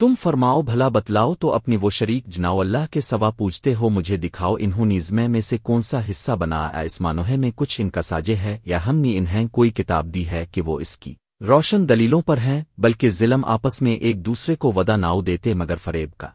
تم فرماؤ بھلا بتلاؤ تو اپنی وہ شریک جناؤ اللہ کے سوا پوچھتے ہو مجھے دکھاؤ انہوں نظمے میں سے کون سا حصہ بنا اس مانوہے میں کچھ ان کا ساجے ہے یا ہم نے انہیں کوئی کتاب دی ہے کہ وہ اس کی روشن دلیلوں پر ہیں، بلکہ ظلم آپس میں ایک دوسرے کو ودا ناؤ دیتے مگر فریب کا۔